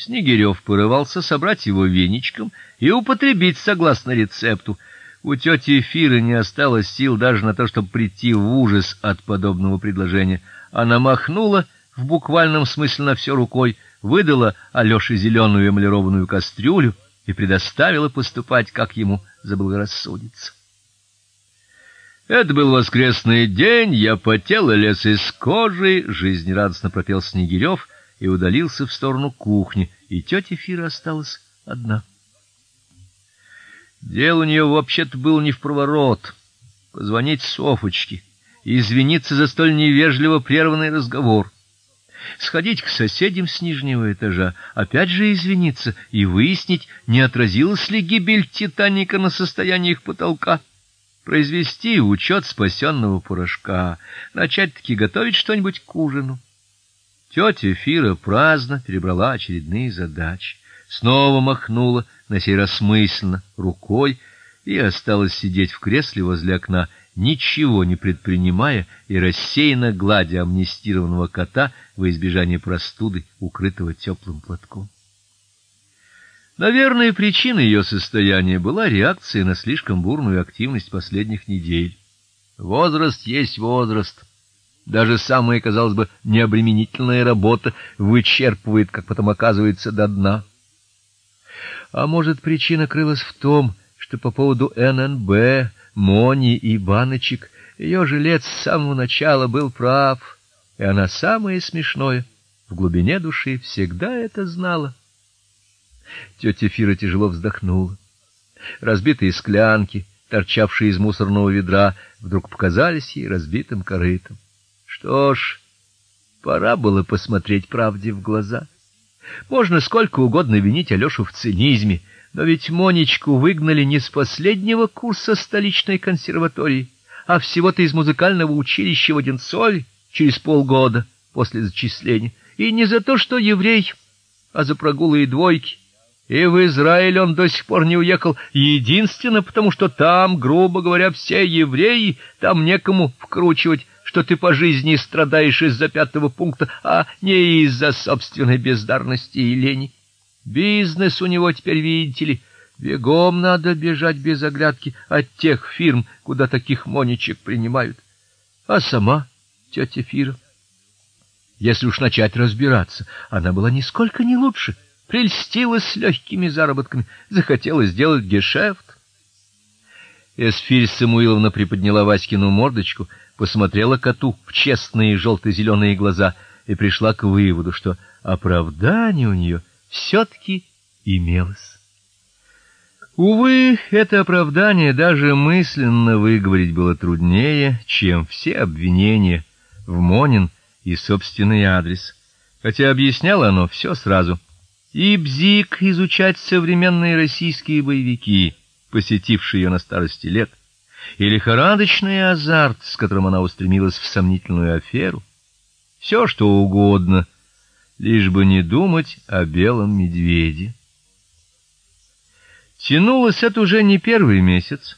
Снегирев порывался собрать его веничком и употребить согласно рецепту. У тети Фиры не осталось сил даже на то, чтобы прийти в ужас от подобного предложения. Она махнула в буквальном смысле на все рукой, выдала Алёше зеленую эмалированную кастрюлю и предоставила поступать, как ему заблагорассудится. Это был воскресный день, я потел и лез из кожи, жизнерадостно пропел Снегирев и удалился в сторону кухни, и тетя Фира осталась одна. Дело у нее вообще-то было не в проворот. Позвонить Софочке и извиниться за столь невежливо прерванный разговор. Сходить к соседям с нижнего этажа, опять же извиниться и выяснить, не отразилась ли гибель Титаника на состоянии их потолка произвести учет спасенного порошка, начать-таки готовить что-нибудь к ужину. Тетя Фира праздно перебрала очередные задачи, снова махнула, на сей раз мысленно, рукой и осталась сидеть в кресле возле окна, ничего не предпринимая и рассеянно гладя амнистированного кота во избежание простуды, укрытого теплым платком. Наверное, причиной ее состояния была реакция на слишком бурную активность последних недель. Возраст есть возраст. Даже самая, казалось бы, необременительная работа вычерпывает, как потом оказывается, до дна. А может, причина крылась в том, что по поводу ННБ, Мони и баночек ее жилец с самого начала был прав, и она самое смешное в глубине души всегда это знала. Тетя Фира тяжело вздохнула. Разбитые склянки, торчавшие из мусорного ведра, вдруг показались ей разбитым корытом. Что ж, пора было посмотреть правде в глаза. Можно сколько угодно винить Алёшу в цинизме, но ведь Монечку выгнали не с последнего курса столичной консерватории, а всего-то из музыкального училища в Одинцове через полгода после зачисления, и не за то, что еврей, а за прогулы и двойки. И в Израиль он до сих пор не уехал, единственно потому, что там, грубо говоря, все евреи, там некому вкручивать, что ты по жизни страдаешь из-за пятого пункта, а не из-за собственной бездарности и лени. Бизнес у него теперь, видите ли, бегом надо бежать без оглядки от тех фирм, куда таких моничек принимают. А сама тетя Фира, если уж начать разбираться, она была нисколько не лучше прельстилась легкими заработками, захотела сделать гешефт. Эсфирь Самуиловна приподняла Васькину мордочку, посмотрела коту в честные желто зеленые глаза и пришла к выводу, что оправдание у нее все таки имелось. Увы, это оправдание даже мысленно выговорить было труднее, чем все обвинения в Монин и собственный адрес. Хотя объясняло оно все сразу и бзик изучать современные российские боевики, посетившие ее на старости лет, и лихорадочный азарт, с которым она устремилась в сомнительную аферу, все что угодно, лишь бы не думать о белом медведе. Тянулось это уже не первый месяц,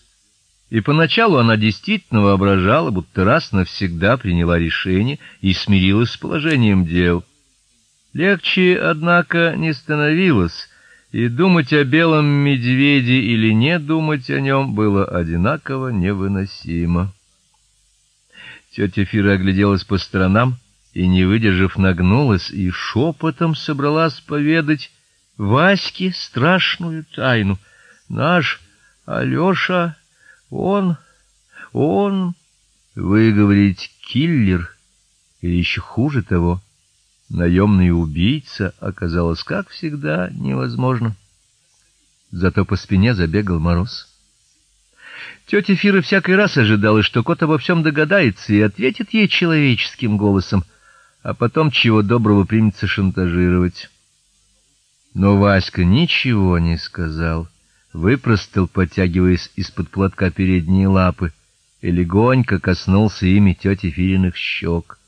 и поначалу она действительно воображала, будто раз навсегда приняла решение и смирилась с положением дел. Легче, однако, не становилось, и думать о белом медведе или не думать о нем было одинаково невыносимо. Тетя Фира огляделась по сторонам и, не выдержав, нагнулась и шепотом собралась поведать Ваське страшную тайну. Наш Алёша, он он выговорить киллер или еще хуже того, наемный убийца оказалось, как всегда, невозможно. Зато по спине забегал мороз. Тетя Фира всякий раз ожидала, что кот обо всем догадается и ответит ей человеческим голосом, а потом чего доброго примется шантажировать. Но Васька ничего не сказал, выпростал, потягиваясь из-под платка передние лапы, и легонько коснулся ими тети Фириных щек.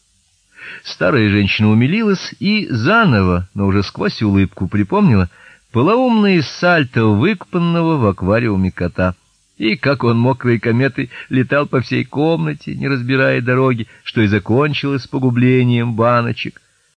Старая женщина умилилась и заново, но уже сквозь улыбку припомнила полоумные сальто выкупанного в аквариуме кота. И как он мокрой кометой летал по всей комнате, не разбирая дороги, что и закончилось погублением баночек.